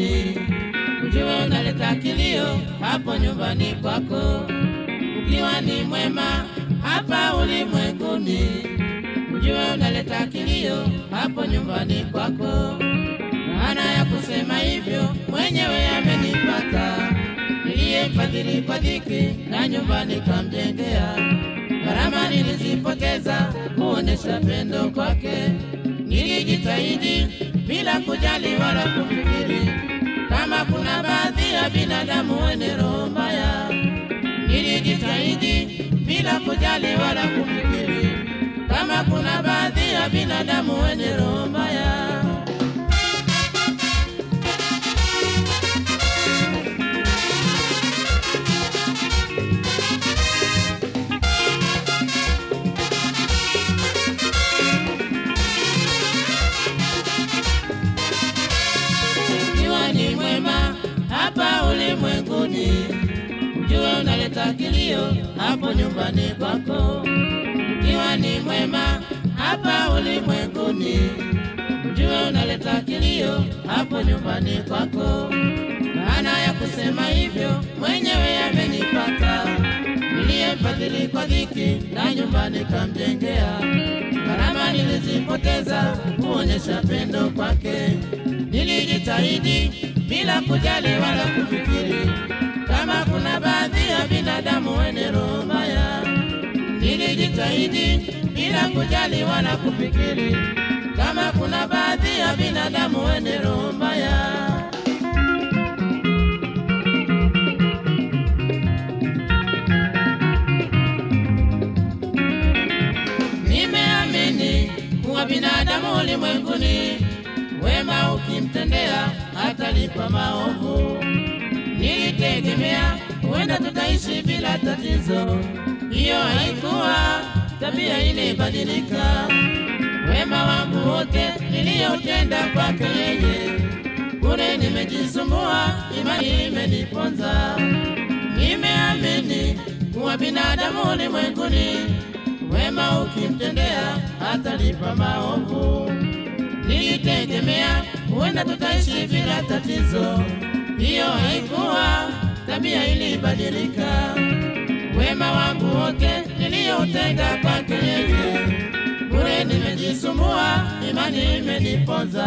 ulimwenguni, ujue unaleta kilio hapo nyumbani kwako. Ukiwa ni mwema hapa ulimwenguni, ujue unaleta kilio hapo nyumbani kwako. Maana ya kusema hivyo mwenyewe amenipata, niliyemfadhili kwa dhiki na nyumbani kamjengea. Gharama nilizipoteza kuonesha pendo kwake, nilijitahidi bila kujali wala kufikiri kuna baadhi ya binadamu wenye roho mbaya. Nilijitahidi bila kujali wala kufikiri kama kuna baadhi ya binadamu wenye roho mbaya. Kilio hapo nyumbani kwako. Ukiwa ni mwema hapa ulimwenguni, jua unaleta kilio hapo nyumbani kwako. Maana ya kusema hivyo mwenyewe amenipata, niliyemfadhili kwa dhiki na nyumbani kamjengea. Gharama nilizipoteza kuonyesha pendo kwake, nilijitahidi bila kujali wala kufikiri kama kuna baadhi ya binadamu wenye roho mbaya. Nilijitahidi bila kujali wala kufikiri kama kuna baadhi ya binadamu wenye roho mbaya. Binadamu ulimwenguni, wema ukimtendea hatalipa maovu. Nilitegemea huenda tutaishi bila tatizo, hiyo haikuwa, tabia ilibadilika. Wema wangu wote niliyotenda kwake yeye, bure nimejisumbua, imani imeniponza. Nimeamini kuwa binadamu ulimwenguni, wema ukimtendea hatalipa maovu. Nilitegemea huenda tutaishi bila tatizo, hiyo haikuwa, tabia ilibadilika. Wema wangu wote niliyotenda kwake yeye, bure nimejisumbua, imani imeniponza.